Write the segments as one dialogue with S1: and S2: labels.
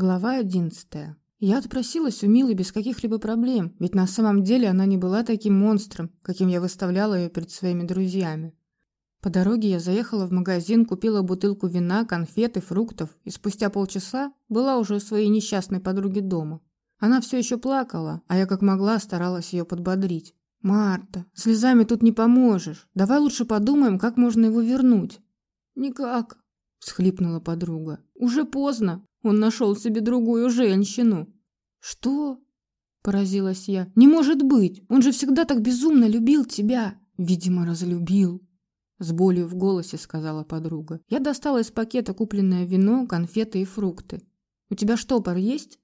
S1: Глава одиннадцатая. Я отпросилась у Милы без каких-либо проблем, ведь на самом деле она не была таким монстром, каким я выставляла ее перед своими друзьями. По дороге я заехала в магазин, купила бутылку вина, конфеты, фруктов, и спустя полчаса была уже у своей несчастной подруги дома. Она все еще плакала, а я как могла старалась ее подбодрить. «Марта, слезами тут не поможешь. Давай лучше подумаем, как можно его вернуть». «Никак», – всхлипнула подруга. «Уже поздно. Он нашел себе другую женщину. Что? Поразилась я. Не может быть. Он же всегда так безумно любил тебя. Видимо, разлюбил. С болью в голосе сказала подруга. Я достала из пакета купленное вино, конфеты и фрукты. У тебя штопор есть?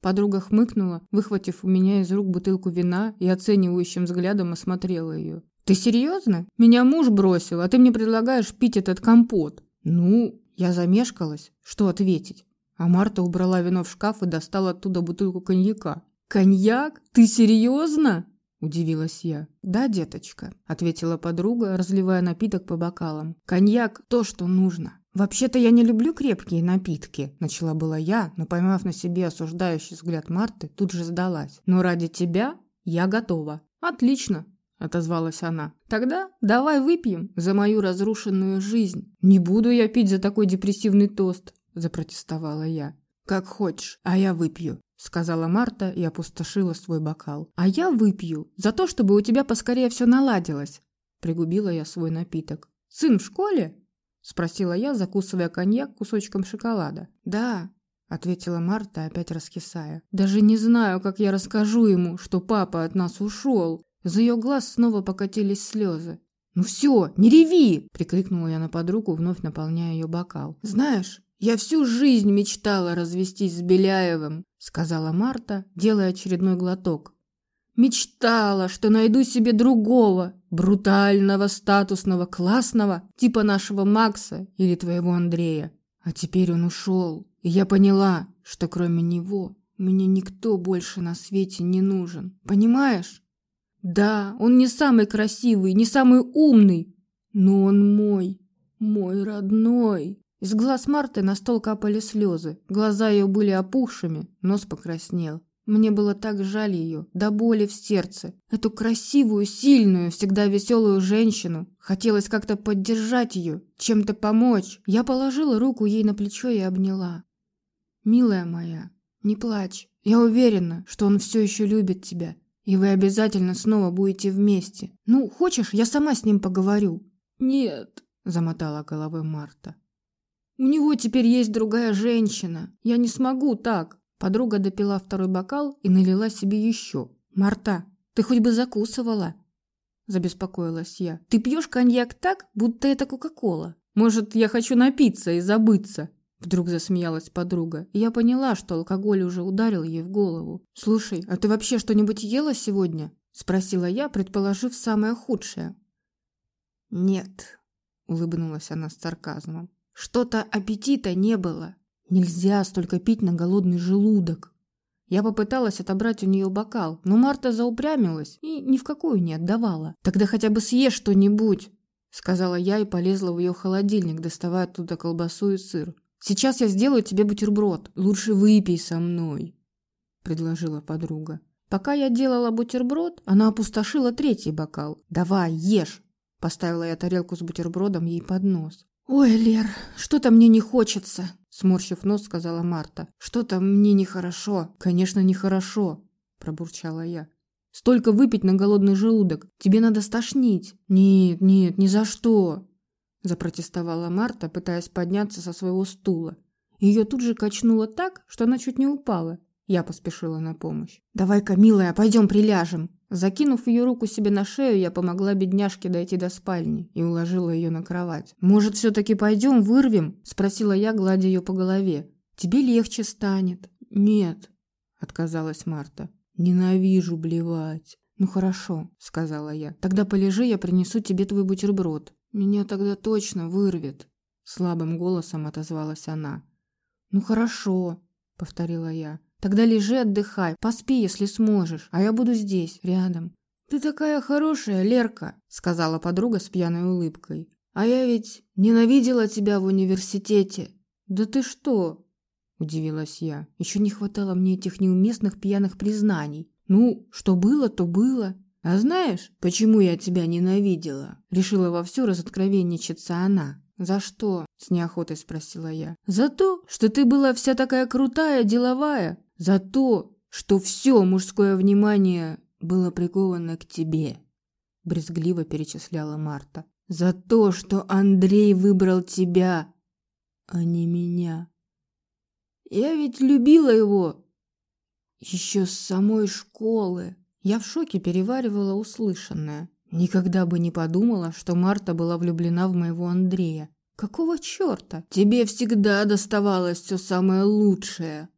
S1: Подруга хмыкнула, выхватив у меня из рук бутылку вина и оценивающим взглядом осмотрела ее. Ты серьезно? Меня муж бросил, а ты мне предлагаешь пить этот компот. Ну, я замешкалась. Что ответить? А Марта убрала вино в шкаф и достала оттуда бутылку коньяка. «Коньяк? Ты серьезно?» – удивилась я. «Да, деточка», – ответила подруга, разливая напиток по бокалам. «Коньяк – то, что нужно». «Вообще-то я не люблю крепкие напитки», – начала была я, но, поймав на себе осуждающий взгляд Марты, тут же сдалась. «Но ради тебя я готова». «Отлично», – отозвалась она. «Тогда давай выпьем за мою разрушенную жизнь. Не буду я пить за такой депрессивный тост запротестовала я. Как хочешь, а я выпью, сказала Марта и опустошила свой бокал. А я выпью за то, чтобы у тебя поскорее все наладилось, пригубила я свой напиток. Сын в школе? спросила я, закусывая коньяк кусочком шоколада. Да, ответила Марта, опять раскисая. Даже не знаю, как я расскажу ему, что папа от нас ушел. Из ее глаз снова покатились слезы. «Ну все, не реви!» – прикрикнула я на подругу, вновь наполняя ее бокал. «Знаешь, «Я всю жизнь мечтала развестись с Беляевым», — сказала Марта, делая очередной глоток. «Мечтала, что найду себе другого, брутального, статусного, классного, типа нашего Макса или твоего Андрея. А теперь он ушел, и я поняла, что кроме него мне никто больше на свете не нужен. Понимаешь? Да, он не самый красивый, не самый умный, но он мой, мой родной». Из глаз Марты на стол капали слезы. Глаза ее были опухшими, нос покраснел. Мне было так жаль ее, до боли в сердце. Эту красивую, сильную, всегда веселую женщину. Хотелось как-то поддержать ее, чем-то помочь. Я положила руку ей на плечо и обняла. «Милая моя, не плачь. Я уверена, что он все еще любит тебя. И вы обязательно снова будете вместе. Ну, хочешь, я сама с ним поговорю?» «Нет», – замотала головой Марта. У него теперь есть другая женщина. Я не смогу так. Подруга допила второй бокал и налила себе еще. Марта, ты хоть бы закусывала? Забеспокоилась я. Ты пьешь коньяк так, будто это Кока-Кола. Может, я хочу напиться и забыться? Вдруг засмеялась подруга. Я поняла, что алкоголь уже ударил ей в голову. «Слушай, а ты вообще что-нибудь ела сегодня?» Спросила я, предположив самое худшее. «Нет», — улыбнулась она с сарказмом. Что-то аппетита не было. Нельзя столько пить на голодный желудок. Я попыталась отобрать у нее бокал, но Марта заупрямилась и ни в какую не отдавала. Тогда хотя бы съешь что-нибудь, сказала я и полезла в ее холодильник, доставая оттуда колбасу и сыр. Сейчас я сделаю тебе бутерброд. Лучше выпей со мной, предложила подруга. Пока я делала бутерброд, она опустошила третий бокал. Давай, ешь, поставила я тарелку с бутербродом ей под нос. «Ой, Лер, что-то мне не хочется», – сморщив нос, сказала Марта. «Что-то мне нехорошо». «Конечно, нехорошо», – пробурчала я. «Столько выпить на голодный желудок. Тебе надо стошнить». «Нет, нет, ни за что», – запротестовала Марта, пытаясь подняться со своего стула. Ее тут же качнуло так, что она чуть не упала. Я поспешила на помощь. «Давай-ка, милая, пойдем приляжем». Закинув ее руку себе на шею, я помогла бедняжке дойти до спальни и уложила ее на кровать. «Может, все-таки пойдем, вырвем?» – спросила я, гладя ее по голове. «Тебе легче станет». «Нет», – отказалась Марта. «Ненавижу блевать». «Ну хорошо», – сказала я. «Тогда полежи, я принесу тебе твой бутерброд». «Меня тогда точно вырвет», – слабым голосом отозвалась она. «Ну хорошо», – повторила я. Тогда лежи, отдыхай, поспи, если сможешь, а я буду здесь, рядом. Ты такая хорошая, Лерка, сказала подруга с пьяной улыбкой. А я ведь ненавидела тебя в университете. Да ты что? удивилась я. Еще не хватало мне этих неуместных пьяных признаний. Ну, что было, то было. А знаешь, почему я тебя ненавидела? Решила вовсю разоткровенничаться она. «За что?» – с неохотой спросила я. «За то, что ты была вся такая крутая, деловая. За то, что все мужское внимание было приковано к тебе», – брезгливо перечисляла Марта. «За то, что Андрей выбрал тебя, а не меня. Я ведь любила его еще с самой школы». Я в шоке переваривала услышанное. Никогда бы не подумала, что Марта была влюблена в моего Андрея. Какого черта? Тебе всегда доставалось все самое лучшее.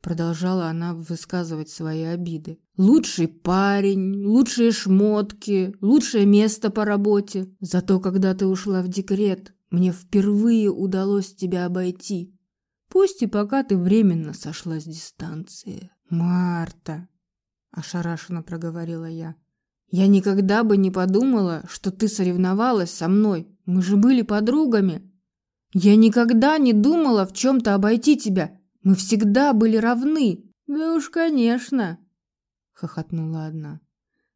S1: Продолжала она высказывать свои обиды. Лучший парень, лучшие шмотки, лучшее место по работе. Зато когда ты ушла в декрет, мне впервые удалось тебя обойти. Пусть и пока ты временно сошла с дистанции. Марта, ошарашенно проговорила я. Я никогда бы не подумала, что ты соревновалась со мной. Мы же были подругами. Я никогда не думала в чем-то обойти тебя. Мы всегда были равны. Да уж, конечно, хохотнула одна.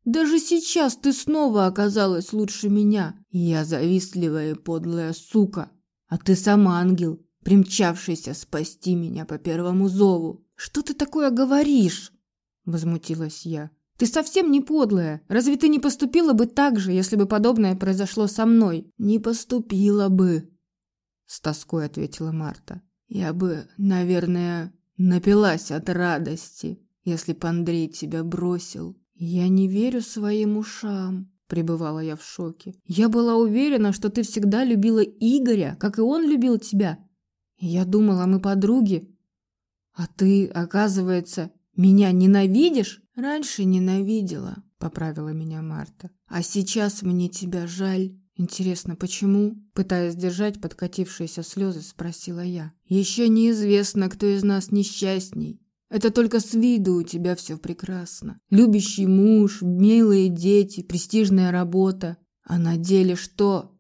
S1: Даже сейчас ты снова оказалась лучше меня. Я завистливая и подлая сука, а ты сам ангел, примчавшийся спасти меня по первому зову. Что ты такое говоришь? возмутилась я. Ты совсем не подлая. Разве ты не поступила бы так же, если бы подобное произошло со мной? Не поступила бы, с тоской ответила Марта. Я бы, наверное, напилась от радости, если б Андрей тебя бросил. Я не верю своим ушам, пребывала я в шоке. Я была уверена, что ты всегда любила Игоря, как и он любил тебя. Я думала, мы подруги. А ты, оказывается, меня ненавидишь? Раньше ненавидела, поправила меня Марта. А сейчас мне тебя жаль. Интересно, почему? Пытаясь держать подкатившиеся слезы, спросила я. Еще неизвестно, кто из нас несчастней. Это только с виду у тебя все прекрасно. Любящий муж, милые дети, престижная работа. А на деле что?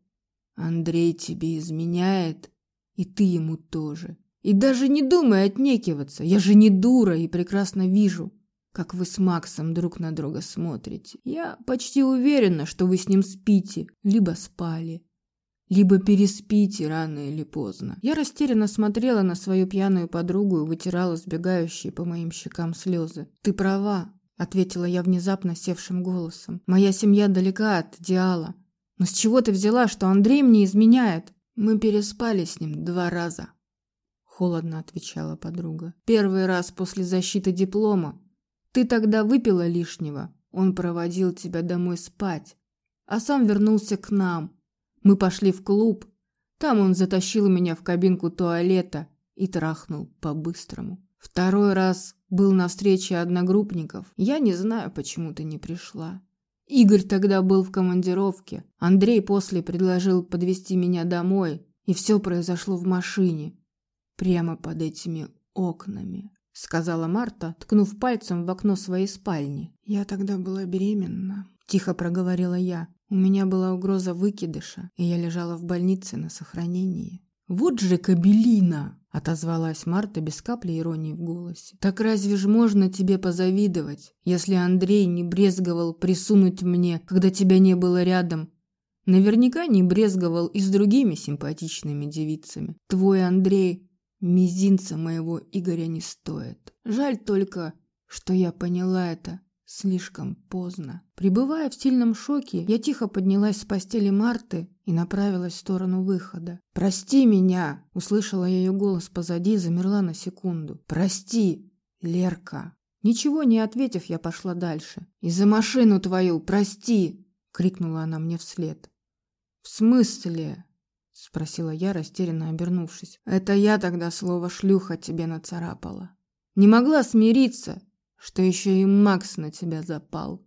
S1: Андрей тебе изменяет, и ты ему тоже. И даже не думай отнекиваться. Я же не дура и прекрасно вижу, как вы с Максом друг на друга смотрите. Я почти уверена, что вы с ним спите, либо спали, либо переспите рано или поздно. Я растерянно смотрела на свою пьяную подругу и вытирала сбегающие по моим щекам слезы. Ты права, ответила я внезапно севшим голосом. Моя семья далека от идеала. Но с чего ты взяла, что Андрей мне изменяет? Мы переспали с ним два раза холодно отвечала подруга. Первый раз после защиты диплома. Ты тогда выпила лишнего. Он проводил тебя домой спать, а сам вернулся к нам. Мы пошли в клуб. Там он затащил меня в кабинку туалета и трахнул по-быстрому. Второй раз был на встрече одногруппников. Я не знаю, почему ты не пришла. Игорь тогда был в командировке. Андрей после предложил подвести меня домой, и все произошло в машине прямо под этими окнами, сказала Марта, ткнув пальцем в окно своей спальни. Я тогда была беременна, тихо проговорила я. У меня была угроза выкидыша, и я лежала в больнице на сохранении. Вот же кабелина, отозвалась Марта без капли иронии в голосе. Так разве ж можно тебе позавидовать, если Андрей не брезговал присунуть мне, когда тебя не было рядом? Наверняка не брезговал и с другими симпатичными девицами. Твой Андрей Мизинца моего Игоря не стоит. Жаль только, что я поняла это слишком поздно. Пребывая в сильном шоке, я тихо поднялась с постели Марты и направилась в сторону выхода. «Прости меня!» – услышала я ее голос позади и замерла на секунду. «Прости, Лерка!» Ничего не ответив, я пошла дальше. «И за машину твою прости!» – крикнула она мне вслед. «В смысле?» Спросила я, растерянно обернувшись. Это я тогда слово шлюха тебе нацарапала. Не могла смириться, что еще и Макс на тебя запал.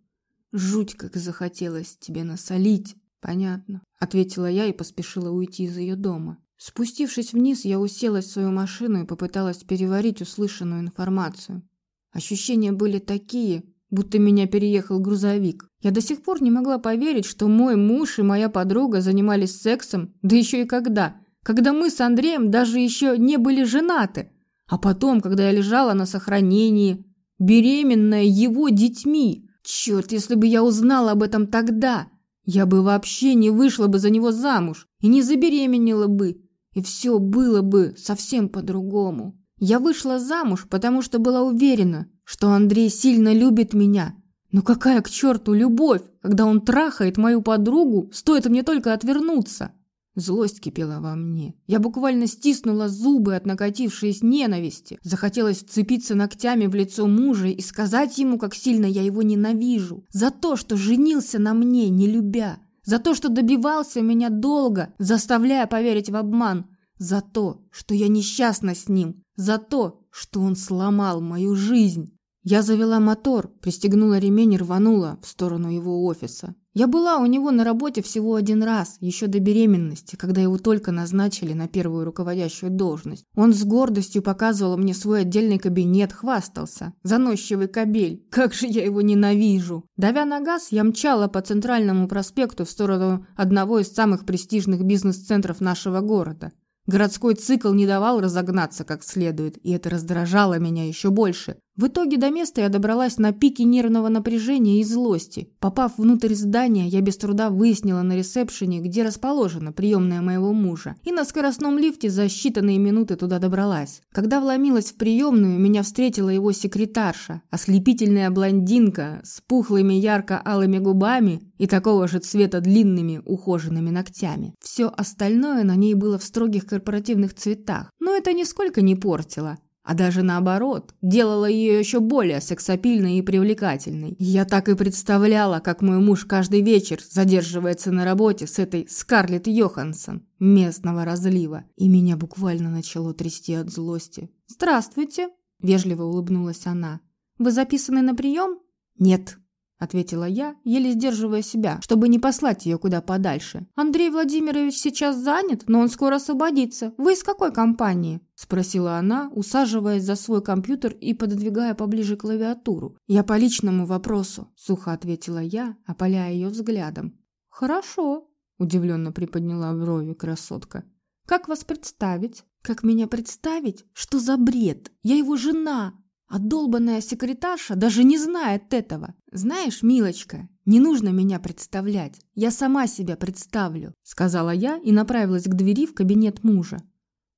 S1: Жуть, как захотелось тебе насолить. Понятно, ответила я и поспешила уйти из ее дома. Спустившись вниз, я уселась в свою машину и попыталась переварить услышанную информацию. Ощущения были такие, будто меня переехал грузовик. Я до сих пор не могла поверить, что мой муж и моя подруга занимались сексом, да еще и когда. Когда мы с Андреем даже еще не были женаты. А потом, когда я лежала на сохранении, беременная его детьми. Черт, если бы я узнала об этом тогда, я бы вообще не вышла бы за него замуж и не забеременела бы. И все было бы совсем по-другому. Я вышла замуж, потому что была уверена, что Андрей сильно любит меня. Но какая к черту любовь, когда он трахает мою подругу, стоит мне только отвернуться? Злость кипела во мне. Я буквально стиснула зубы от накатившейся ненависти. Захотелось вцепиться ногтями в лицо мужа и сказать ему, как сильно я его ненавижу. За то, что женился на мне, не любя. За то, что добивался меня долго, заставляя поверить в обман. За то, что я несчастна с ним. За то, что он сломал мою жизнь. Я завела мотор, пристегнула ремень и рванула в сторону его офиса. Я была у него на работе всего один раз, еще до беременности, когда его только назначили на первую руководящую должность. Он с гордостью показывал мне свой отдельный кабинет, хвастался. Заносчивый кобель, как же я его ненавижу. Давя на газ, я мчала по центральному проспекту в сторону одного из самых престижных бизнес-центров нашего города. Городской цикл не давал разогнаться как следует, и это раздражало меня еще больше. В итоге до места я добралась на пике нервного напряжения и злости. Попав внутрь здания, я без труда выяснила на ресепшене, где расположена приемная моего мужа. И на скоростном лифте за считанные минуты туда добралась. Когда вломилась в приемную, меня встретила его секретарша, ослепительная блондинка с пухлыми ярко-алыми губами и такого же цвета длинными ухоженными ногтями. Все остальное на ней было в строгих корпоративных цветах, но это нисколько не портило а даже наоборот, делала ее еще более сексапильной и привлекательной. Я так и представляла, как мой муж каждый вечер задерживается на работе с этой Скарлетт Йоханссон местного разлива, и меня буквально начало трясти от злости. «Здравствуйте», – вежливо улыбнулась она. «Вы записаны на прием?» «Нет», – ответила я, еле сдерживая себя, чтобы не послать ее куда подальше. «Андрей Владимирович сейчас занят, но он скоро освободится. Вы из какой компании?» – спросила она, усаживаясь за свой компьютер и пододвигая поближе клавиатуру. «Я по личному вопросу», – сухо ответила я, опаляя ее взглядом. «Хорошо», – удивленно приподняла брови красотка. «Как вас представить?» «Как меня представить? Что за бред? Я его жена!» А долбанная секретарша даже не знает этого. Знаешь, милочка, не нужно меня представлять. Я сама себя представлю, сказала я и направилась к двери в кабинет мужа.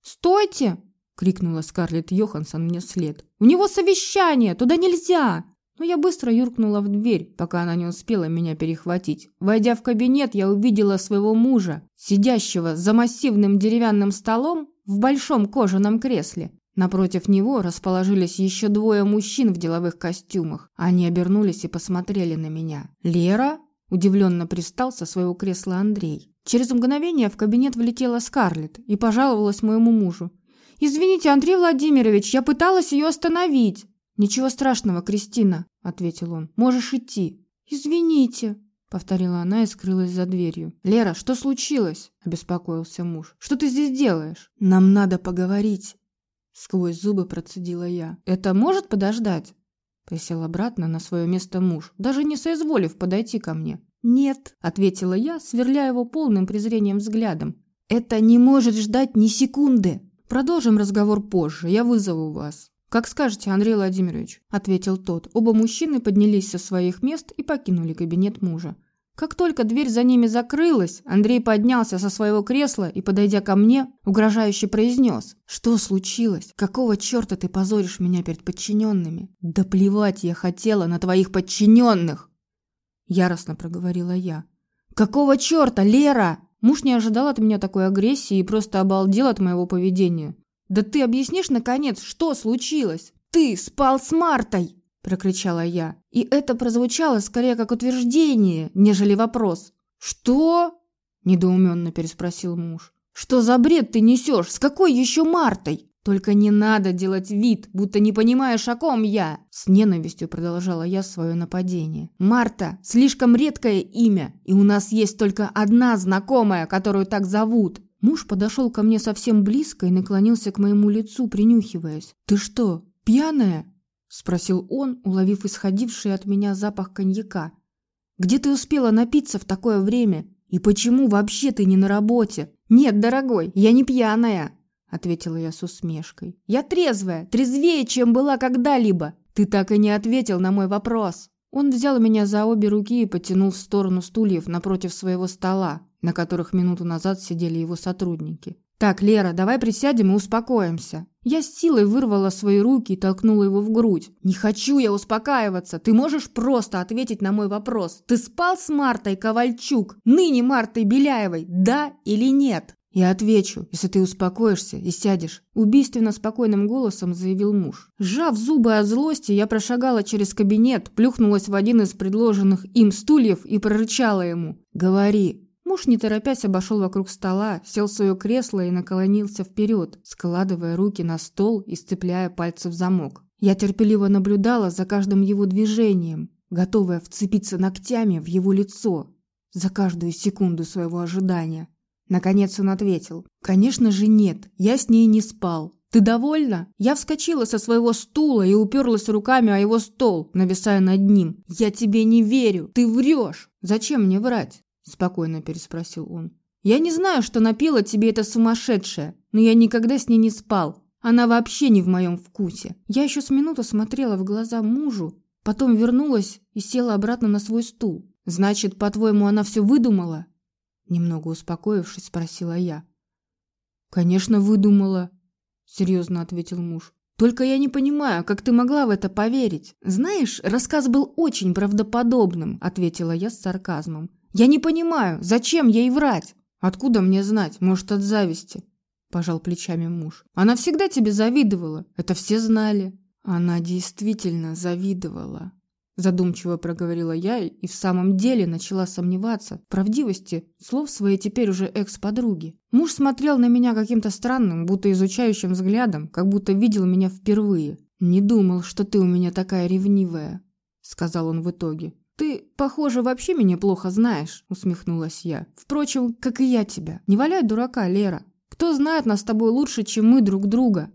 S1: Стойте! крикнула Скарлетт Йоханссон мне вслед. У него совещание, туда нельзя. Но я быстро юркнула в дверь, пока она не успела меня перехватить. Войдя в кабинет, я увидела своего мужа, сидящего за массивным деревянным столом в большом кожаном кресле. Напротив него расположились еще двое мужчин в деловых костюмах. Они обернулись и посмотрели на меня. «Лера?» – удивленно пристал со своего кресла Андрей. Через мгновение в кабинет влетела Скарлетт и пожаловалась моему мужу. «Извините, Андрей Владимирович, я пыталась ее остановить!» «Ничего страшного, Кристина», – ответил он. «Можешь идти». «Извините», – повторила она и скрылась за дверью. «Лера, что случилось?» – обеспокоился муж. «Что ты здесь делаешь?» «Нам надо поговорить», Сквозь зубы процедила я. «Это может подождать?» Присел обратно на свое место муж, даже не соизволив подойти ко мне. «Нет», — ответила я, сверляя его полным презрением взглядом. «Это не может ждать ни секунды. Продолжим разговор позже, я вызову вас». «Как скажете, Андрей Владимирович», — ответил тот. Оба мужчины поднялись со своих мест и покинули кабинет мужа. Как только дверь за ними закрылась, Андрей поднялся со своего кресла и, подойдя ко мне, угрожающе произнес. «Что случилось? Какого черта ты позоришь меня перед подчиненными?» «Да плевать я хотела на твоих подчиненных!» Яростно проговорила я. «Какого черта, Лера?» Муж не ожидал от меня такой агрессии и просто обалдел от моего поведения. «Да ты объяснишь, наконец, что случилось? Ты спал с Мартой!» – прокричала я. И это прозвучало скорее как утверждение, нежели вопрос. «Что?» – недоуменно переспросил муж. «Что за бред ты несешь? С какой еще Мартой?» «Только не надо делать вид, будто не понимаешь, о ком я!» С ненавистью продолжала я свое нападение. «Марта – слишком редкое имя, и у нас есть только одна знакомая, которую так зовут!» Муж подошел ко мне совсем близко и наклонился к моему лицу, принюхиваясь. «Ты что, пьяная?» – спросил он, уловив исходивший от меня запах коньяка. «Где ты успела напиться в такое время? И почему вообще ты не на работе?» «Нет, дорогой, я не пьяная», – ответила я с усмешкой. Я трезвая, трезвее, чем была когда-либо. Ты так и не ответил на мой вопрос. Он взял меня за обе руки и потянул в сторону стульев напротив своего стола, на которых минуту назад сидели его сотрудники. «Так, Лера, давай присядем и успокоимся». Я с силой вырвала свои руки и толкнула его в грудь. «Не хочу я успокаиваться. Ты можешь просто ответить на мой вопрос. Ты спал с Мартой Ковальчук, ныне Мартой Беляевой, да или нет?» «Я отвечу, если ты успокоишься и сядешь», – убийственно спокойным голосом заявил муж. Сжав зубы от злости, я прошагала через кабинет, плюхнулась в один из предложенных им стульев и прорычала ему «Говори». Муж, не торопясь, обошел вокруг стола, сел в свое кресло и наклонился вперед, складывая руки на стол и сцепляя пальцы в замок. Я терпеливо наблюдала за каждым его движением, готовая вцепиться ногтями в его лицо за каждую секунду своего ожидания. Наконец он ответил. «Конечно же нет, я с ней не спал. Ты довольна?» Я вскочила со своего стула и уперлась руками о его стол, нависая над ним. «Я тебе не верю! Ты врешь!» «Зачем мне врать?» Спокойно переспросил он. «Я не знаю, что напела тебе эта сумасшедшая, но я никогда с ней не спал. Она вообще не в моем вкусе». Я еще с минуту смотрела в глаза мужу, потом вернулась и села обратно на свой стул. «Значит, по-твоему, она все выдумала?» Немного успокоившись, спросила я. «Конечно, выдумала», — серьезно ответил муж. «Только я не понимаю, как ты могла в это поверить?» «Знаешь, рассказ был очень правдоподобным», — ответила я с сарказмом. «Я не понимаю, зачем ей врать?» «Откуда мне знать? Может, от зависти?» – пожал плечами муж. «Она всегда тебе завидовала. Это все знали». «Она действительно завидовала», Задумчиво проговорила я и в самом деле начала сомневаться в правдивости слов своей теперь уже экс-подруги. Муж смотрел на меня каким-то странным, будто изучающим взглядом, как будто видел меня впервые. «Не думал, что ты у меня такая ревнивая», — сказал он в итоге. «Ты, похоже, вообще меня плохо знаешь», — усмехнулась я. «Впрочем, как и я тебя. Не валяй дурака, Лера. Кто знает нас с тобой лучше, чем мы друг друга?»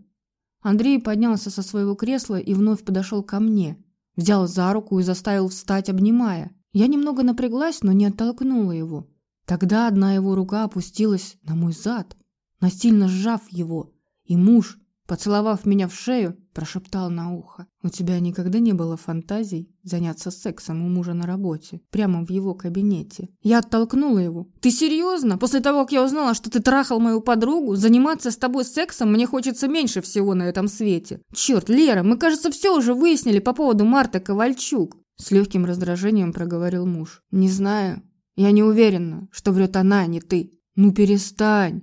S1: Андрей поднялся со своего кресла и вновь подошел ко мне, Взял за руку и заставил встать, обнимая. Я немного напряглась, но не оттолкнула его. Тогда одна его рука опустилась на мой зад, насильно сжав его, и муж, Поцеловав меня в шею, прошептал на ухо. «У тебя никогда не было фантазий заняться сексом у мужа на работе, прямо в его кабинете?» Я оттолкнула его. «Ты серьезно? После того, как я узнала, что ты трахал мою подругу, заниматься с тобой сексом мне хочется меньше всего на этом свете. Черт, Лера, мы, кажется, все уже выяснили по поводу Марты Ковальчук!» С легким раздражением проговорил муж. «Не знаю. Я не уверена, что врет она, а не ты. Ну перестань!»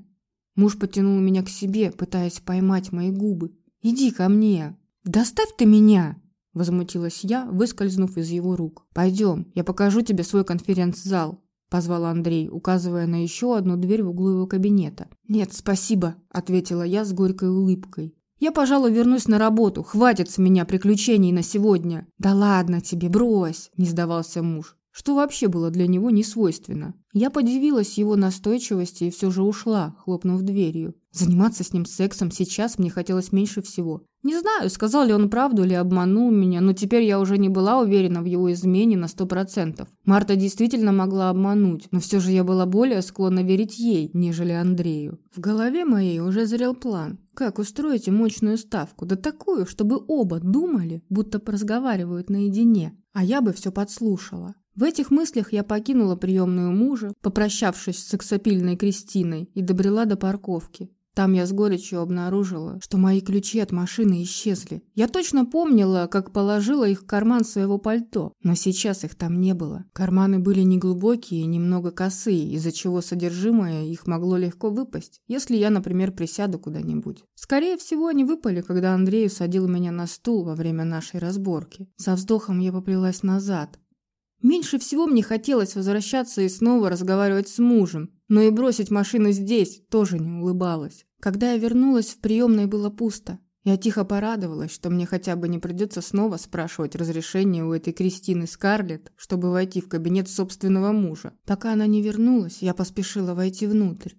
S1: Муж потянул меня к себе, пытаясь поймать мои губы. «Иди ко мне!» «Доставь ты меня!» Возмутилась я, выскользнув из его рук. «Пойдем, я покажу тебе свой конференц-зал», позвал Андрей, указывая на еще одну дверь в углу его кабинета. «Нет, спасибо», ответила я с горькой улыбкой. «Я, пожалуй, вернусь на работу. Хватит с меня приключений на сегодня». «Да ладно тебе, брось», не сдавался муж что вообще было для него не свойственно. Я подивилась его настойчивости и все же ушла, хлопнув дверью. Заниматься с ним сексом сейчас мне хотелось меньше всего. Не знаю, сказал ли он правду или обманул меня, но теперь я уже не была уверена в его измене на сто процентов. Марта действительно могла обмануть, но все же я была более склонна верить ей, нежели Андрею. В голове моей уже зрел план, как устроить мощную ставку, да такую, чтобы оба думали, будто разговаривают наедине, а я бы все подслушала. В этих мыслях я покинула приемную мужа, попрощавшись с сексапильной Кристиной, и добрела до парковки. Там я с горечью обнаружила, что мои ключи от машины исчезли. Я точно помнила, как положила их в карман своего пальто, но сейчас их там не было. Карманы были неглубокие немного косые, из-за чего содержимое их могло легко выпасть, если я, например, присяду куда-нибудь. Скорее всего, они выпали, когда Андрей усадил меня на стул во время нашей разборки. Со вздохом я поплелась назад, Меньше всего мне хотелось возвращаться и снова разговаривать с мужем, но и бросить машину здесь тоже не улыбалась. Когда я вернулась, в приемной было пусто. Я тихо порадовалась, что мне хотя бы не придется снова спрашивать разрешение у этой Кристины Скарлетт, чтобы войти в кабинет собственного мужа. Пока она не вернулась, я поспешила войти внутрь.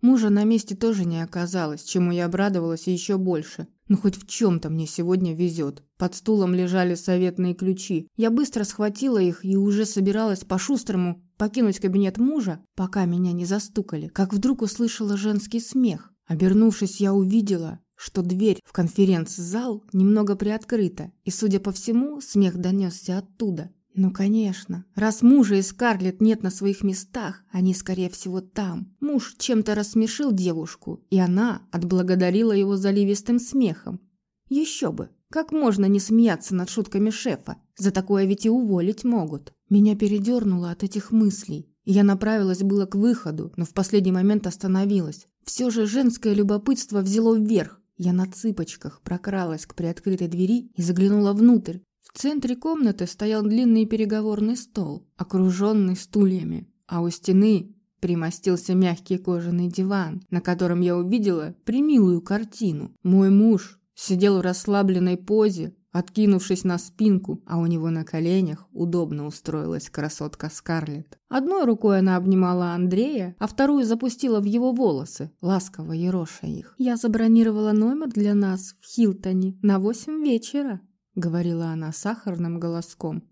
S1: Мужа на месте тоже не оказалось, чему я обрадовалась еще больше. Ну хоть в чем-то мне сегодня везет. Под стулом лежали советные ключи. Я быстро схватила их и уже собиралась по-шустрому покинуть кабинет мужа, пока меня не застукали, как вдруг услышала женский смех. Обернувшись, я увидела, что дверь в конференц-зал немного приоткрыта, и, судя по всему, смех донесся оттуда. Ну, конечно. Раз мужа и Скарлетт нет на своих местах, они, скорее всего, там. Муж чем-то рассмешил девушку, и она отблагодарила его заливистым смехом. Еще бы. Как можно не смеяться над шутками шефа? За такое ведь и уволить могут. Меня передернуло от этих мыслей. Я направилась было к выходу, но в последний момент остановилась. Все же женское любопытство взяло вверх. Я на цыпочках прокралась к приоткрытой двери и заглянула внутрь. В центре комнаты стоял длинный переговорный стол, окруженный стульями, а у стены примостился мягкий кожаный диван, на котором я увидела примилую картину. Мой муж сидел в расслабленной позе, откинувшись на спинку, а у него на коленях удобно устроилась красотка Скарлетт. Одной рукой она обнимала Андрея, а вторую запустила в его волосы, ласково ероша их. «Я забронировала номер для нас в Хилтоне на восемь вечера», — говорила она сахарным голоском.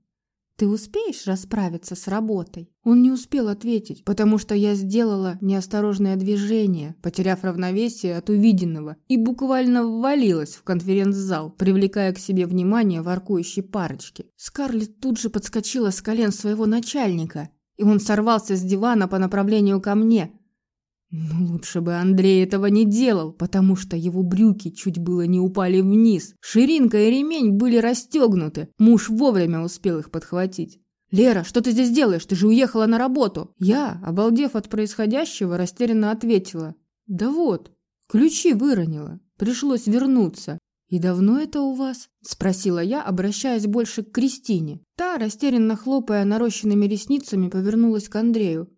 S1: «Ты успеешь расправиться с работой?» Он не успел ответить, потому что я сделала неосторожное движение, потеряв равновесие от увиденного, и буквально ввалилась в конференц-зал, привлекая к себе внимание воркующей парочки. Скарлетт тут же подскочила с колен своего начальника, и он сорвался с дивана по направлению ко мне, но лучше бы Андрей этого не делал, потому что его брюки чуть было не упали вниз. Ширинка и ремень были расстегнуты. Муж вовремя успел их подхватить. «Лера, что ты здесь делаешь? Ты же уехала на работу!» Я, обалдев от происходящего, растерянно ответила. «Да вот, ключи выронила. Пришлось вернуться. «И давно это у вас?» – спросила я, обращаясь больше к Кристине. Та, растерянно хлопая нарощенными ресницами, повернулась к Андрею.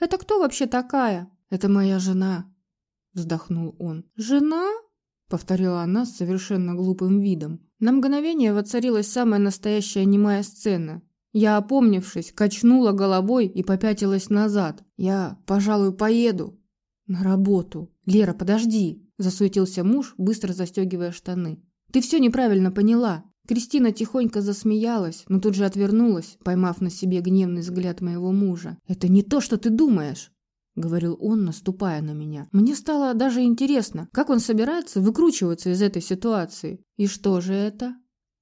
S1: «Это кто вообще такая?» «Это моя жена», — вздохнул он. «Жена?» — повторила она с совершенно глупым видом. На мгновение воцарилась самая настоящая немая сцена. Я, опомнившись, качнула головой и попятилась назад. «Я, пожалуй, поеду на работу». «Лера, подожди!» – засуетился муж, быстро застегивая штаны. «Ты все неправильно поняла. Кристина тихонько засмеялась, но тут же отвернулась, поймав на себе гневный взгляд моего мужа. «Это не то, что ты думаешь!» — говорил он, наступая на меня. Мне стало даже интересно, как он собирается выкручиваться из этой ситуации. И что же это?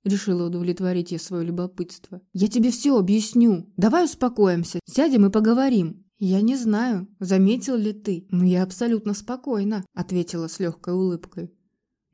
S1: Решила удовлетворить я свое любопытство. «Я тебе все объясню. Давай успокоимся, сядем и поговорим». «Я не знаю, заметил ли ты, но я абсолютно спокойна», — ответила с легкой улыбкой.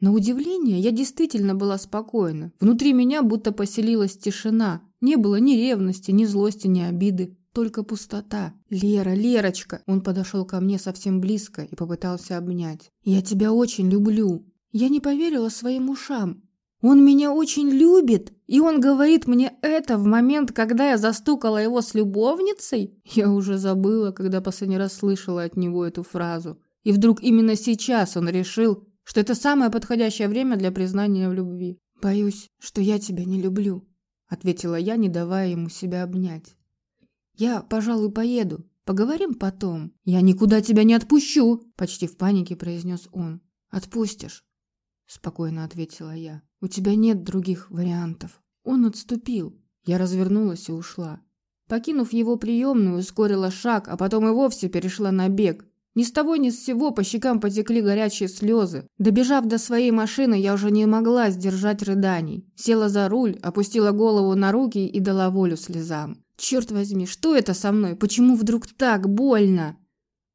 S1: На удивление, я действительно была спокойна. Внутри меня будто поселилась тишина. Не было ни ревности, ни злости, ни обиды только пустота. Лера, Лерочка, он подошел ко мне совсем близко и попытался обнять. Я тебя очень люблю. Я не поверила своим ушам. Он меня очень любит, и он говорит мне это в момент, когда я застукала его с любовницей? Я уже забыла, когда последний раз слышала от него эту фразу. И вдруг именно сейчас он решил, что это самое подходящее время для признания в любви. «Боюсь, что я тебя не люблю», — ответила я, не давая ему себя обнять. Я, пожалуй, поеду. Поговорим потом. Я никуда тебя не отпущу, почти в панике произнес он. Отпустишь, спокойно ответила я. У тебя нет других вариантов. Он отступил. Я развернулась и ушла. Покинув его приемную, ускорила шаг, а потом и вовсе перешла на бег. Ни с того ни с сего по щекам потекли горячие слезы. Добежав до своей машины, я уже не могла сдержать рыданий. Села за руль, опустила голову на руки и дала волю слезам. Черт возьми, что это со мной? Почему вдруг так больно?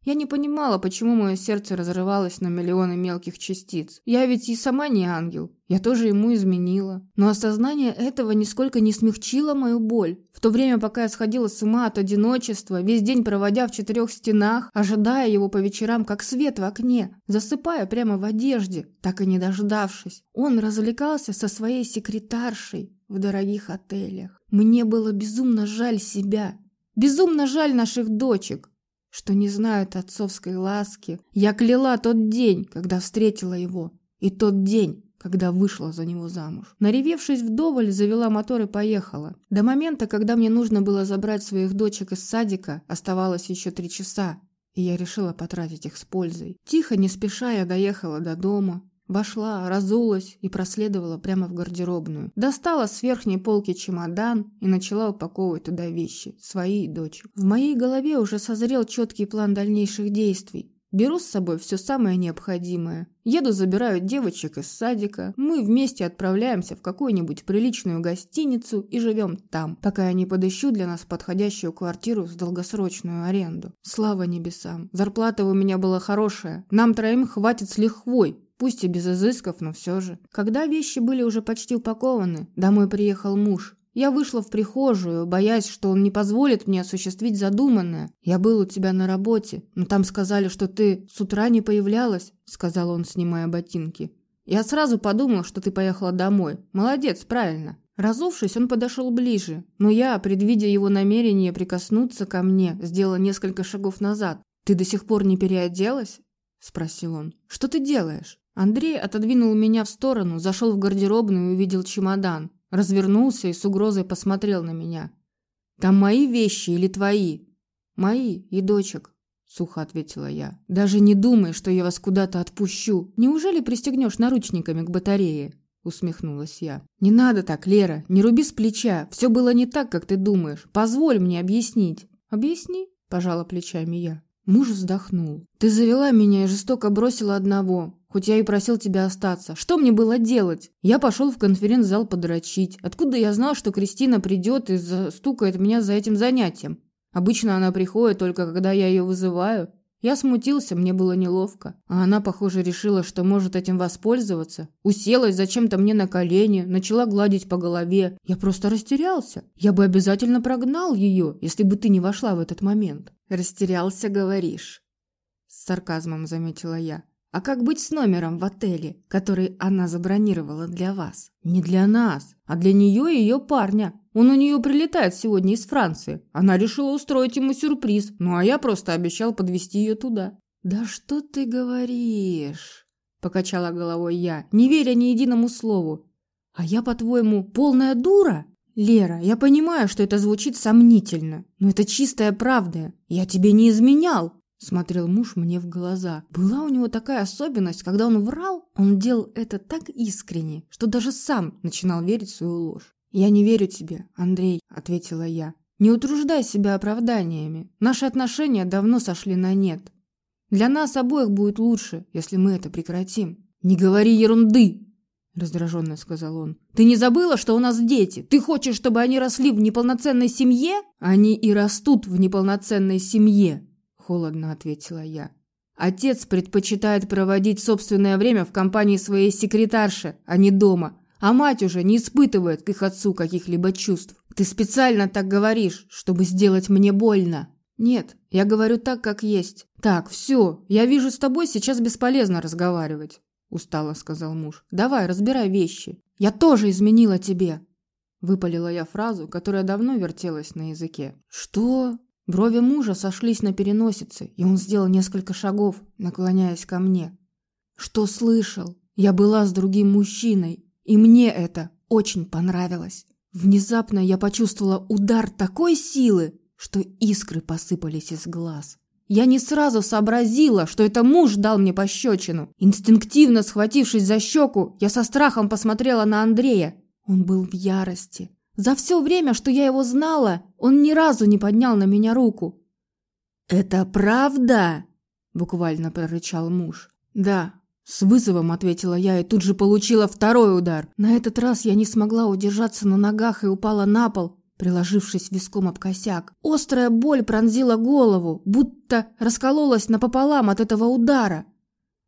S1: Я не понимала, почему мое сердце разрывалось на миллионы мелких частиц. Я ведь и сама не ангел. Я тоже ему изменила. Но осознание этого нисколько не смягчило мою боль. В то время, пока я сходила с ума от одиночества, весь день проводя в четырех стенах, ожидая его по вечерам, как свет в окне, засыпая прямо в одежде, так и не дождавшись, он развлекался со своей секретаршей в дорогих отелях. Мне было безумно жаль себя, безумно жаль наших дочек, что не знают отцовской ласки. Я кляла тот день, когда встретила его, и тот день, когда вышла за него замуж. Наревевшись вдоволь, завела мотор и поехала. До момента, когда мне нужно было забрать своих дочек из садика, оставалось еще три часа, и я решила потратить их с пользой. Тихо, не спеша, я доехала до дома, Вошла, разулась и проследовала прямо в гардеробную. Достала с верхней полки чемодан и начала упаковывать туда вещи, свои и дочек. В моей голове уже созрел четкий план дальнейших действий. Беру с собой все самое необходимое. Еду, забираю девочек из садика. Мы вместе отправляемся в какую-нибудь приличную гостиницу и живем там, пока я не подыщу для нас подходящую квартиру с долгосрочную аренду. Слава небесам. Зарплата у меня была хорошая. Нам троим хватит с лихвой. Пусть и без изысков, но все же. Когда вещи были уже почти упакованы, домой приехал муж. Я вышла в прихожую, боясь, что он не позволит мне осуществить задуманное. Я был у тебя на работе, но там сказали, что ты с утра не появлялась, сказал он, снимая ботинки. Я сразу подумал, что ты поехала домой. Молодец, правильно. Разувшись, он подошел ближе, но я, предвидя его намерение прикоснуться ко мне, сделала несколько шагов назад. Ты до сих пор не переоделась? спросил он. Что ты делаешь? Андрей отодвинул меня в сторону, зашел в гардеробную и увидел чемодан. Развернулся и с угрозой посмотрел на меня. «Там мои вещи или твои?» «Мои и дочек», — сухо ответила я. «Даже не думай, что я вас куда-то отпущу. Неужели пристегнешь наручниками к батарее?» усмехнулась я. «Не надо так, Лера, не руби с плеча. Все было не так, как ты думаешь. Позволь мне объяснить». «Объясни», – пожала плечами я. Муж вздохнул. «Ты завела меня и жестоко бросила одного. Хоть я и просил тебя остаться. Что мне было делать? Я пошел в конференц-зал подрочить. Откуда я знал, что Кристина придет и застукает меня за этим занятием? Обычно она приходит только когда я ее вызываю. Я смутился, мне было неловко. А она, похоже, решила, что может этим воспользоваться. Уселась зачем-то мне на колени, начала гладить по голове. Я просто растерялся. Я бы обязательно прогнал ее, если бы ты не вошла в этот момент. «Растерялся, говоришь?» С сарказмом заметила я. А как быть с номером в отеле, который она забронировала для вас? Не для нас, а для нее и ее парня. Он у нее прилетает сегодня из Франции. Она решила устроить ему сюрприз, ну а я просто обещал подвести ее туда. Да что ты говоришь? Покачала головой я, не веря ни единому слову. А я, по-твоему, полная дура? Лера, я понимаю, что это звучит сомнительно, но это чистая правда. Я тебе не изменял. Смотрел муж мне в глаза. Была у него такая особенность, когда он врал, он делал это так искренне, что даже сам начинал верить в свою ложь. «Я не верю тебе, Андрей», — ответила я. «Не утруждай себя оправданиями. Наши отношения давно сошли на нет. Для нас обоих будет лучше, если мы это прекратим». «Не говори ерунды!» — раздраженно сказал он. «Ты не забыла, что у нас дети? Ты хочешь, чтобы они росли в неполноценной семье?» «Они и растут в неполноценной семье», холодно ответила я. Отец предпочитает проводить собственное время в компании своей секретарши, а не дома. А мать уже не испытывает к их отцу каких-либо чувств. Ты специально так говоришь, чтобы сделать мне больно. Нет, я говорю так, как есть. Так, все, я вижу, с тобой сейчас бесполезно разговаривать, устало сказал муж. Давай, разбирай вещи. Я тоже изменила тебе. Выпалила я фразу, которая давно вертелась на языке. Что? Брови мужа сошлись на переносице, и он сделал несколько шагов, наклоняясь ко мне. Что слышал? Я была с другим мужчиной, и мне это очень понравилось. Внезапно я почувствовала удар такой силы, что искры посыпались из глаз. Я не сразу сообразила, что это муж дал мне пощечину. Инстинктивно схватившись за щеку, я со страхом посмотрела на Андрея. Он был в ярости. За все время, что я его знала, он ни разу не поднял на меня руку. «Это правда?» – буквально прорычал муж. «Да», – с вызовом ответила я и тут же получила второй удар. На этот раз я не смогла удержаться на ногах и упала на пол, приложившись виском об косяк. Острая боль пронзила голову, будто раскололась напополам от этого удара.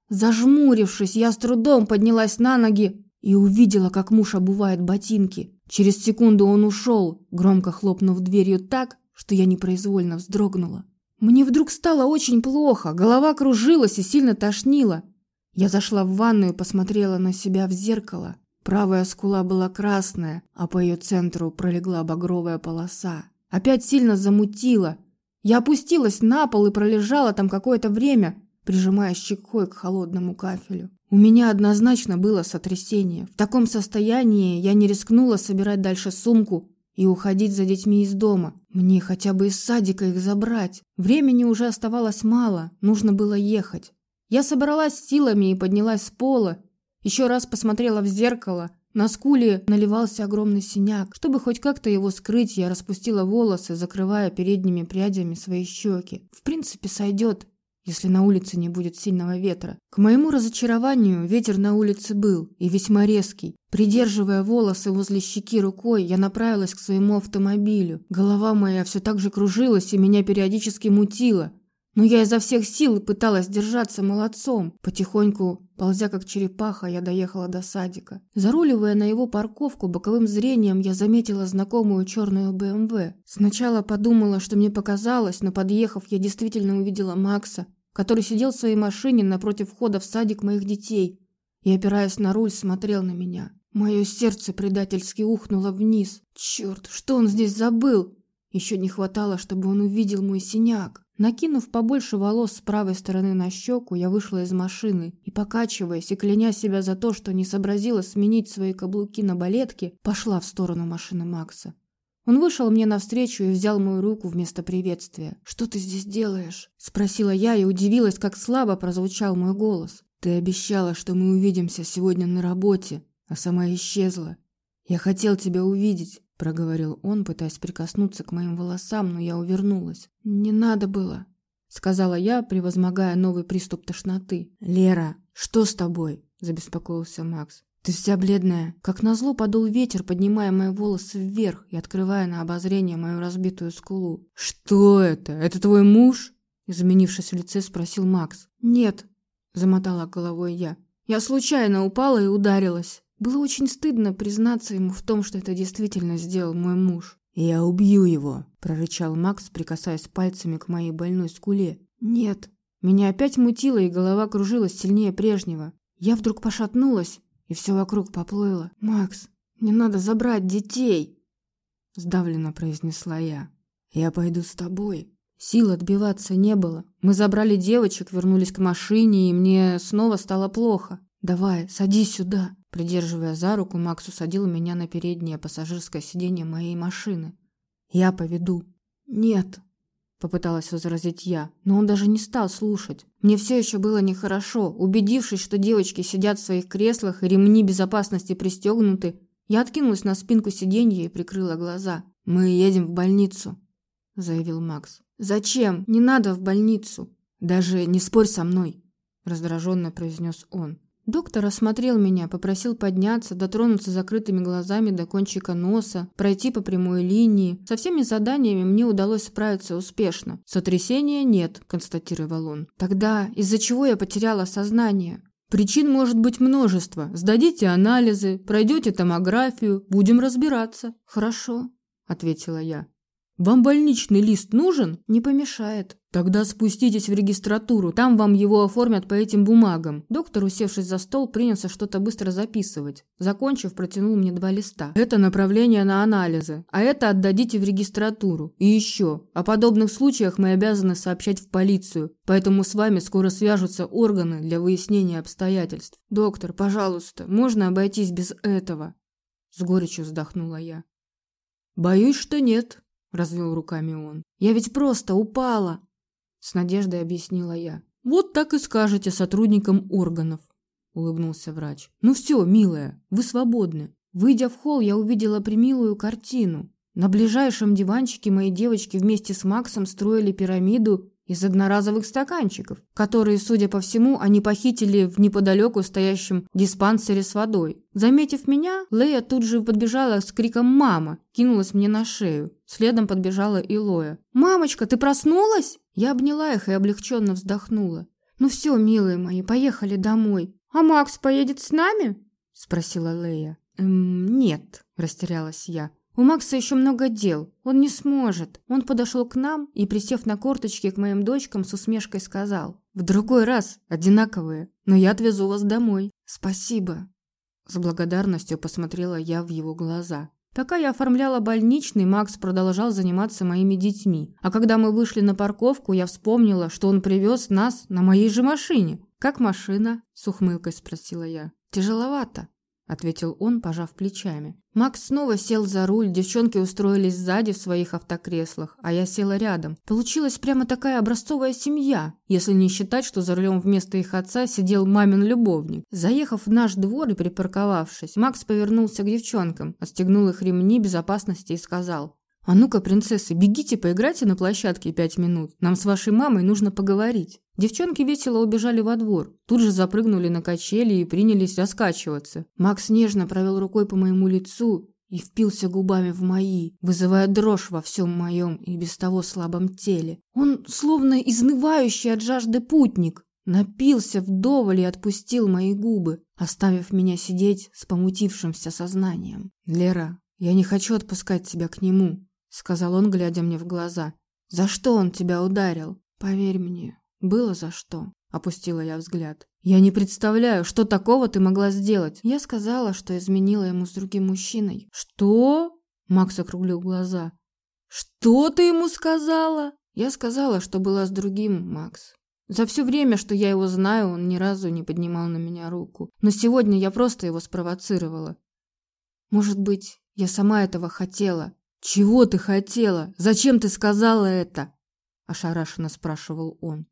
S1: Зажмурившись, я с трудом поднялась на ноги и увидела, как муж обувает ботинки. Через секунду он ушел, громко хлопнув дверью так, что я непроизвольно вздрогнула. Мне вдруг стало очень плохо, голова кружилась и сильно тошнила. Я зашла в ванную и посмотрела на себя в зеркало. Правая скула была красная, а по ее центру пролегла багровая полоса. Опять сильно замутила. Я опустилась на пол и пролежала там какое-то время, прижимая щекой к холодному кафелю. У меня однозначно было сотрясение. В таком состоянии я не рискнула собирать дальше сумку и уходить за детьми из дома. Мне хотя бы из садика их забрать. Времени уже оставалось мало, нужно было ехать. Я собралась силами и поднялась с пола. Еще раз посмотрела в зеркало. На скуле наливался огромный синяк. Чтобы хоть как-то его скрыть, я распустила волосы, закрывая передними прядями свои щеки. В принципе, сойдет. Если на улице не будет сильного ветра. К моему разочарованию ветер на улице был, и весьма резкий. Придерживая волосы возле щеки рукой, я направилась к своему автомобилю. Голова моя все так же кружилась и меня периодически мутила. Но я изо всех сил пыталась держаться молодцом. Потихоньку, ползя как черепаха, я доехала до садика. Заруливая на его парковку, боковым зрением я заметила знакомую черную БМВ. Сначала подумала, что мне показалось, но подъехав, я действительно увидела Макса, который сидел в своей машине напротив входа в садик моих детей и, опираясь на руль, смотрел на меня. Мое сердце предательски ухнуло вниз. Черт, что он здесь забыл? Еще не хватало, чтобы он увидел мой синяк. Накинув побольше волос с правой стороны на щеку, я вышла из машины и, покачиваясь и кляня себя за то, что не сообразила сменить свои каблуки на балетки, пошла в сторону машины Макса. Он вышел мне навстречу и взял мою руку вместо приветствия. «Что ты здесь делаешь?» – спросила я и удивилась, как слабо прозвучал мой голос. «Ты обещала, что мы увидимся сегодня на работе, а сама исчезла. Я хотел тебя увидеть проговорил он, пытаясь прикоснуться к моим волосам, но я увернулась. Не надо было, сказала я, превозмогая новый приступ тошноты. Лера, что с тобой? забеспокоился Макс. Ты вся бледная. Как назло подул ветер, поднимая мои волосы вверх и открывая на обозрение мою разбитую скулу. Что это? Это твой муж? изменившись в лице, спросил Макс. Нет, замотала головой я. Я случайно упала и ударилась. Было очень стыдно признаться ему в том, что это действительно сделал мой муж. «Я убью его», – прорычал Макс, прикасаясь пальцами к моей больной скуле. «Нет». Меня опять мутило, и голова кружилась сильнее прежнего. Я вдруг пошатнулась, и все вокруг поплыло. «Макс, мне надо забрать детей!» Сдавленно произнесла я. «Я пойду с тобой». Сил отбиваться не было. Мы забрали девочек, вернулись к машине, и мне снова стало плохо. «Давай, садись сюда!» Придерживая за руку, Макс усадил меня на переднее пассажирское сиденье моей машины. «Я поведу». «Нет», — попыталась возразить я, но он даже не стал слушать. Мне все еще было нехорошо. Убедившись, что девочки сидят в своих креслах и ремни безопасности пристегнуты, я откинулась на спинку сиденья и прикрыла глаза. «Мы едем в больницу», — заявил Макс. «Зачем? Не надо в больницу». «Даже не спорь со мной», — раздраженно произнес он. Доктор осмотрел меня, попросил подняться, дотронуться закрытыми глазами до кончика носа, пройти по прямой линии. Со всеми заданиями мне удалось справиться успешно. Сотрясения нет, констатировал он. Тогда из-за чего я потеряла сознание? Причин может быть множество. Сдадите анализы, пройдете томографию, будем разбираться. Хорошо, ответила я. Вам больничный лист нужен? Не помешает. Тогда спуститесь в регистратуру, там вам его оформят по этим бумагам. Доктор, усевшись за стол, принялся что-то быстро записывать. Закончив, протянул мне два листа. Это направление на анализы, а это отдадите в регистратуру. И еще, о подобных случаях мы обязаны сообщать в полицию, поэтому с вами скоро свяжутся органы для выяснения обстоятельств. Доктор, пожалуйста, можно обойтись без этого? С горечью вздохнула я. Боюсь, что нет, развел руками он. Я ведь просто упала, с надеждой объяснила я. Вот так и скажете сотрудникам органов, улыбнулся врач. Ну все, милая, вы свободны. Выйдя в холл, я увидела примилую картину. На ближайшем диванчике мои девочки вместе с Максом строили пирамиду из одноразовых стаканчиков, которые, судя по всему, они похитили в неподалеку стоящем диспансере с водой. Заметив меня, Лея тут же подбежала с криком «Мама!», кинулась мне на шею. Следом подбежала и Лоя. «Мамочка, ты проснулась?» Я обняла их и облегченно вздохнула. «Ну все, милые мои, поехали домой. А Макс поедет с нами?» Спросила Лея. «Эм, нет», растерялась я. У Макса еще много дел. Он не сможет. Он подошел к нам и, присев на корточки к моим дочкам, с усмешкой сказал. В другой раз одинаковые, но я отвезу вас домой. Спасибо. С благодарностью посмотрела я в его глаза. Пока я оформляла больничный, Макс продолжал заниматься моими детьми. А когда мы вышли на парковку, я вспомнила, что он привез нас на моей же машине. «Как машина?» – с ухмылкой спросила я. «Тяжеловато», – ответил он, пожав плечами. Макс снова сел за руль, девчонки устроились сзади в своих автокреслах, а я села рядом. Получилась прямо такая образцовая семья, если не считать, что за рулем вместо их отца сидел мамин любовник. Заехав в наш двор и припарковавшись, Макс повернулся к девчонкам, отстегнул их ремни безопасности и сказал «А ну-ка, принцессы, бегите, поиграйте на площадке пять минут. Нам с вашей мамой нужно поговорить». Девчонки весело убежали во двор, тут же запрыгнули на качели и принялись раскачиваться. Макс нежно провел рукой по моему лицу и впился губами в мои, вызывая дрожь во всем моем и без того слабом теле. Он, словно изнывающий от жажды путник, напился вдоволь и отпустил мои губы, оставив меня сидеть с помутившимся сознанием. «Лера, я не хочу отпускать тебя к нему», — сказал он, глядя мне в глаза. «За что он тебя ударил? Поверь мне, было за что», — опустила я взгляд. «Я не представляю, что такого ты могла сделать». Я сказала, что изменила ему с другим мужчиной. «Что?» — Макс округлил глаза. «Что ты ему сказала?» Я сказала, что была с другим, Макс. За все время, что я его знаю, он ни разу не поднимал на меня руку. Но сегодня я просто его спровоцировала. Может быть, я сама этого хотела. Чего ты хотела? Зачем ты сказала это? ошарашенно спрашивал он.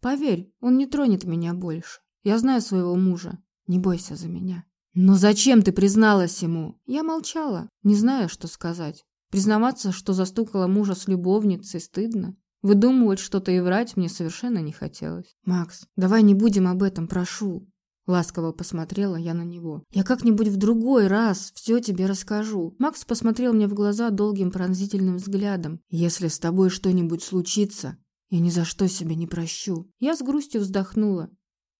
S1: Поверь, он не тронет меня больше. Я знаю своего мужа. Не бойся за меня. Но зачем ты призналась ему? Я молчала, не зная, что сказать. Признаваться, что застукала мужа с любовницей, стыдно. Выдумывать что-то и врать мне совершенно не хотелось. «Макс, давай не будем об этом, прошу». Ласково посмотрела я на него. «Я как-нибудь в другой раз все тебе расскажу». Макс посмотрел мне в глаза долгим пронзительным взглядом. «Если с тобой что-нибудь случится, я ни за что себе не прощу». Я с грустью вздохнула.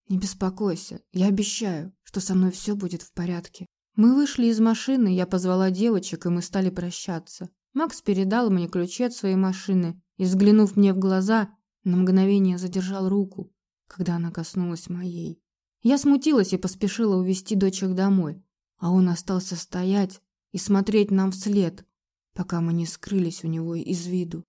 S1: «Не беспокойся, я обещаю, что со мной все будет в порядке». Мы вышли из машины, я позвала девочек, и мы стали прощаться. Макс передал мне ключи от своей машины и, взглянув мне в глаза, на мгновение задержал руку, когда она коснулась моей. Я смутилась и поспешила увести дочек домой, а он остался стоять и смотреть нам вслед, пока мы не скрылись у него из виду.